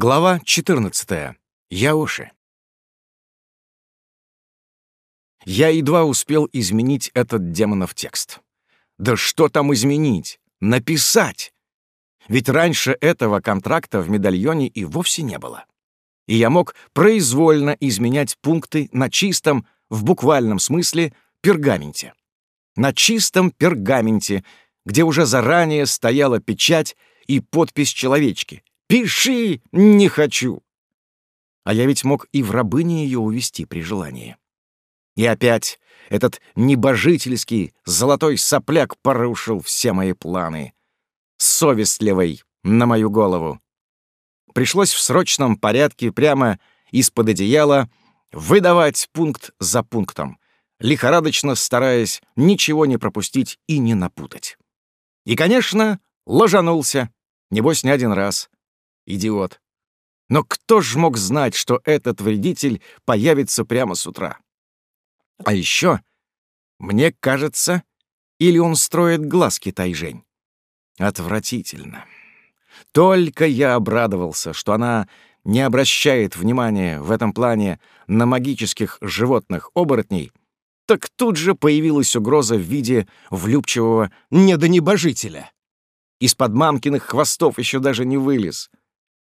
Глава 14. Яоши. Я едва успел изменить этот демонов текст. Да что там изменить? Написать! Ведь раньше этого контракта в медальоне и вовсе не было. И я мог произвольно изменять пункты на чистом, в буквальном смысле, пергаменте. На чистом пергаменте, где уже заранее стояла печать и подпись человечки — Пиши, не хочу. А я ведь мог и в рабыне ее увести при желании. И опять этот небожительский золотой сопляк порушил все мои планы. Совестливый на мою голову. Пришлось в срочном порядке прямо из-под одеяла выдавать пункт за пунктом, лихорадочно стараясь ничего не пропустить и не напутать. И, конечно, ложанулся, небось, не один раз. Идиот. Но кто ж мог знать, что этот вредитель появится прямо с утра? А еще, мне кажется, или он строит глазки Тайжень. Отвратительно. Только я обрадовался, что она не обращает внимания в этом плане на магических животных-оборотней, так тут же появилась угроза в виде влюбчивого недонебожителя. Из-под мамкиных хвостов еще даже не вылез.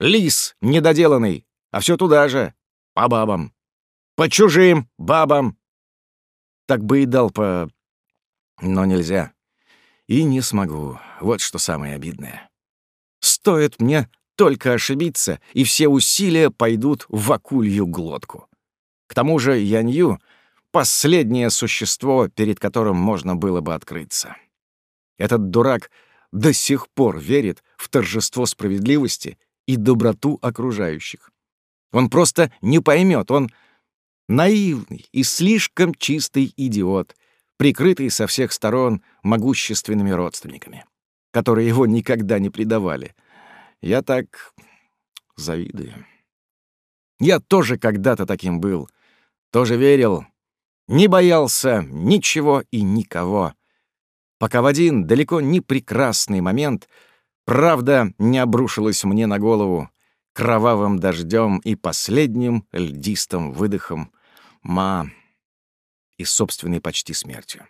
Лис недоделанный, а все туда же, по бабам. По чужим бабам. Так бы и дал по... Но нельзя. И не смогу. Вот что самое обидное. Стоит мне только ошибиться, и все усилия пойдут в акулью глотку. К тому же Янью — последнее существо, перед которым можно было бы открыться. Этот дурак до сих пор верит в торжество справедливости и доброту окружающих. Он просто не поймет, он наивный и слишком чистый идиот, прикрытый со всех сторон могущественными родственниками, которые его никогда не предавали. Я так завидую. Я тоже когда-то таким был, тоже верил, не боялся ничего и никого, пока в один далеко не прекрасный момент — Правда не обрушилась мне на голову кровавым дождем и последним льдистым выдохом ма и собственной почти смертью.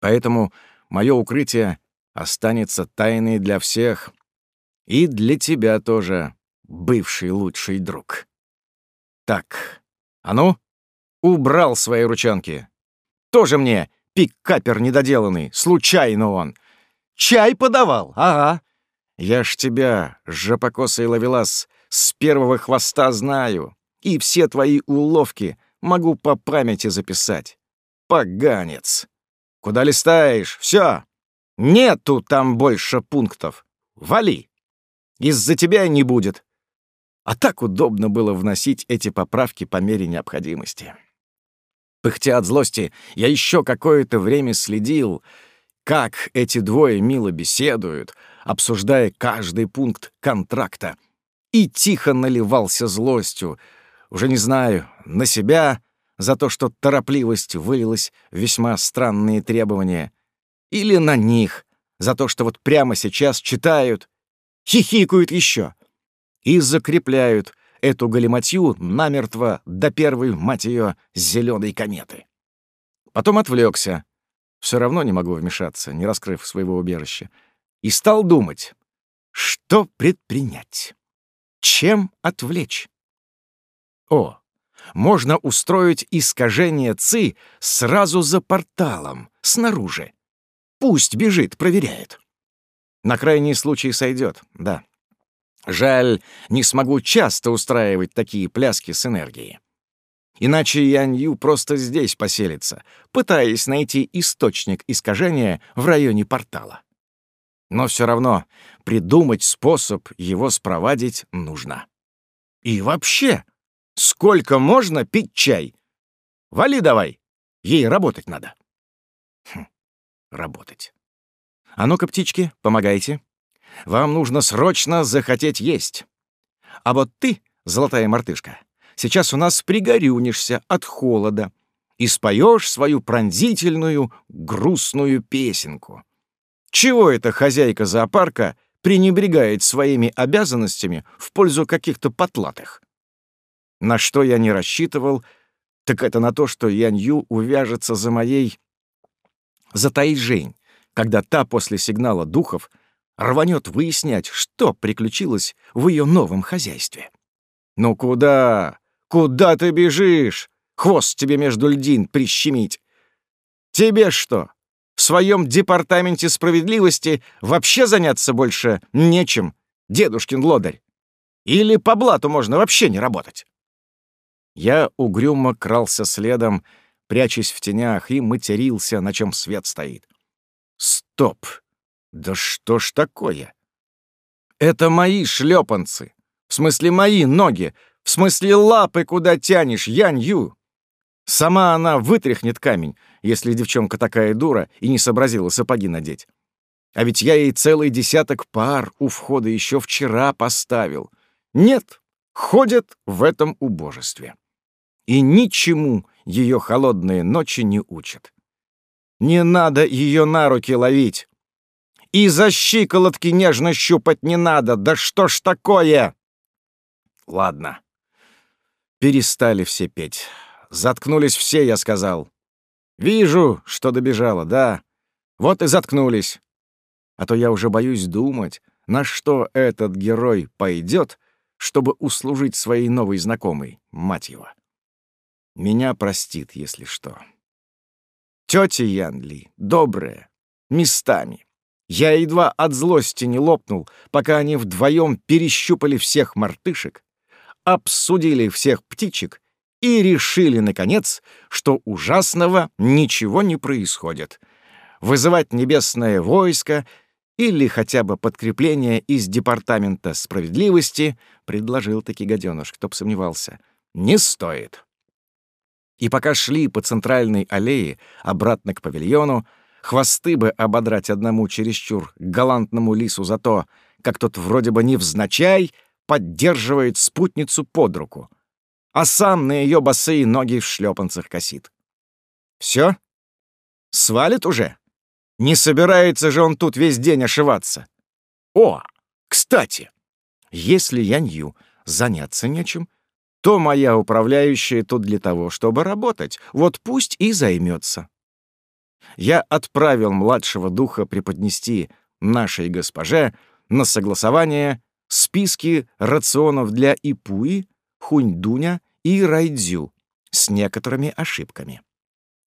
Поэтому мое укрытие останется тайной для всех и для тебя тоже, бывший лучший друг. Так, а ну, убрал свои ручонки. Тоже мне пиккапер недоделанный, случайно он — Чай подавал, ага. Я ж тебя, жопокосый ловелас, с первого хвоста знаю, и все твои уловки могу по памяти записать. Поганец. Куда листаешь? Все. Нету там больше пунктов. Вали. Из-за тебя не будет. А так удобно было вносить эти поправки по мере необходимости. Пыхтя от злости, я еще какое-то время следил, как эти двое мило беседуют, обсуждая каждый пункт контракта. И тихо наливался злостью, уже не знаю, на себя за то, что торопливость вылилась в весьма странные требования, или на них за то, что вот прямо сейчас читают, хихикают еще и закрепляют эту галиматью намертво до первой, мать ее, зеленой кометы. Потом отвлекся, все равно не могу вмешаться, не раскрыв своего убежища. И стал думать, что предпринять, чем отвлечь. О, можно устроить искажение ЦИ сразу за порталом, снаружи. Пусть бежит, проверяет. На крайний случай сойдет, да. Жаль, не смогу часто устраивать такие пляски с энергией. Иначе Янью просто здесь поселится, пытаясь найти источник искажения в районе портала. Но все равно придумать способ его спровадить нужно. И вообще, сколько можно пить чай? Вали давай, ей работать надо. Хм, работать. А ну-ка, птички, помогайте. Вам нужно срочно захотеть есть. А вот ты, золотая мартышка, Сейчас у нас пригорюнишься от холода и споешь свою пронзительную, грустную песенку. Чего эта хозяйка зоопарка пренебрегает своими обязанностями в пользу каких-то потлатых. На что я не рассчитывал, так это на то, что Янью увяжется за моей... за Тайжень, когда та после сигнала духов рванет выяснять, что приключилось в ее новом хозяйстве. «Ну куда? Куда ты бежишь? Хвост тебе между льдин прищемить. Тебе что, в своем департаменте справедливости вообще заняться больше нечем, дедушкин лодырь? Или по блату можно вообще не работать?» Я угрюмо крался следом, прячась в тенях, и матерился, на чем свет стоит. «Стоп! Да что ж такое? Это мои шлепанцы, в смысле мои ноги, в смысле лапы, куда тянешь, Янь-Ю. Сама она вытряхнет камень, если девчонка такая дура и не сообразила сапоги надеть. А ведь я ей целый десяток пар у входа еще вчера поставил. Нет, ходят в этом убожестве и ничему ее холодные ночи не учат. Не надо ее на руки ловить. И за щиколотки нежно щупать не надо. Да что ж такое? Ладно. Перестали все петь. Заткнулись все, я сказал. Вижу, что добежало, да. Вот и заткнулись. А то я уже боюсь думать, на что этот герой пойдет, чтобы услужить своей новой знакомой, мать его. Меня простит, если что. Тетя Янли добрая, местами. Я едва от злости не лопнул, пока они вдвоем перещупали всех мартышек, обсудили всех птичек и решили, наконец, что ужасного ничего не происходит. Вызывать небесное войско или хотя бы подкрепление из Департамента справедливости, предложил таки гаденыш, кто б сомневался, не стоит. И пока шли по центральной аллее обратно к павильону, хвосты бы ободрать одному чересчур галантному лису за то, как тот вроде бы невзначай поддерживает спутницу под руку, а сам на ее босые ноги в шлепанцах косит. Все? Свалит уже? Не собирается же он тут весь день ошиваться. О, кстати, если Янью заняться нечем, то моя управляющая тут для того, чтобы работать. Вот пусть и займется. Я отправил младшего духа преподнести нашей госпоже на согласование списки рационов для Ипуи, Хуньдуня и Райдзю с некоторыми ошибками.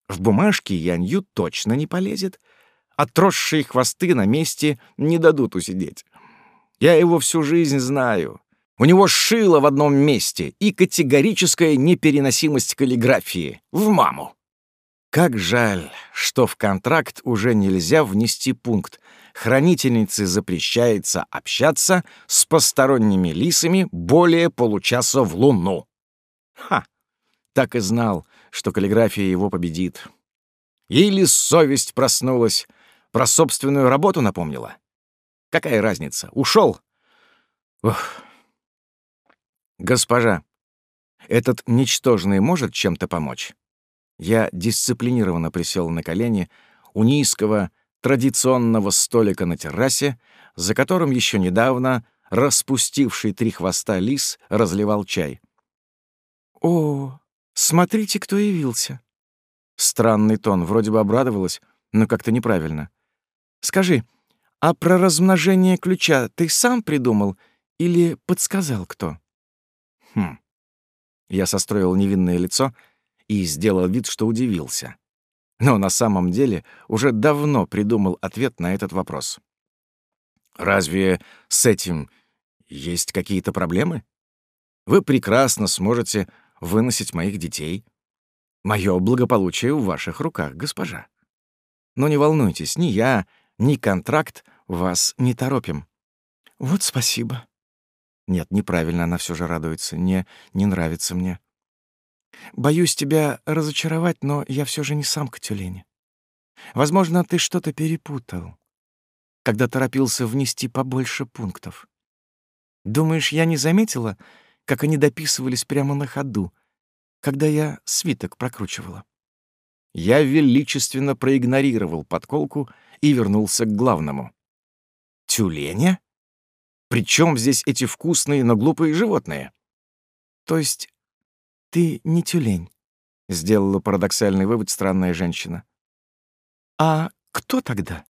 В бумажке Янью точно не полезет. Отросшие хвосты на месте не дадут усидеть. Я его всю жизнь знаю. У него шило в одном месте и категорическая непереносимость каллиграфии. В маму. Как жаль, что в контракт уже нельзя внести пункт «Хранительнице запрещается общаться с посторонними лисами более получаса в луну». Ха! Так и знал, что каллиграфия его победит. Или совесть проснулась, про собственную работу напомнила. Какая разница? Ушел. Ух. «Госпожа, этот ничтожный может чем-то помочь?» Я дисциплинированно присел на колени у низкого, традиционного столика на террасе, за которым еще недавно распустивший три хвоста лис разливал чай. «О, смотрите, кто явился!» Странный тон, вроде бы обрадовалась, но как-то неправильно. «Скажи, а про размножение ключа ты сам придумал или подсказал кто?» Хм. Я состроил невинное лицо и сделал вид, что удивился. Но на самом деле уже давно придумал ответ на этот вопрос. Разве с этим есть какие-то проблемы? Вы прекрасно сможете выносить моих детей. Мое благополучие в ваших руках, госпожа. Но не волнуйтесь, ни я, ни контракт вас не торопим. Вот спасибо. Нет, неправильно, она все же радуется. Не, не нравится мне. Боюсь тебя разочаровать, но я все же не самка тюлени. Возможно, ты что-то перепутал, когда торопился внести побольше пунктов. Думаешь, я не заметила, как они дописывались прямо на ходу, когда я свиток прокручивала? Я величественно проигнорировал подколку и вернулся к главному. «Тюленя?» Причем здесь эти вкусные, но глупые животные? То есть ты не тюлень, сделала парадоксальный вывод странная женщина. А кто тогда?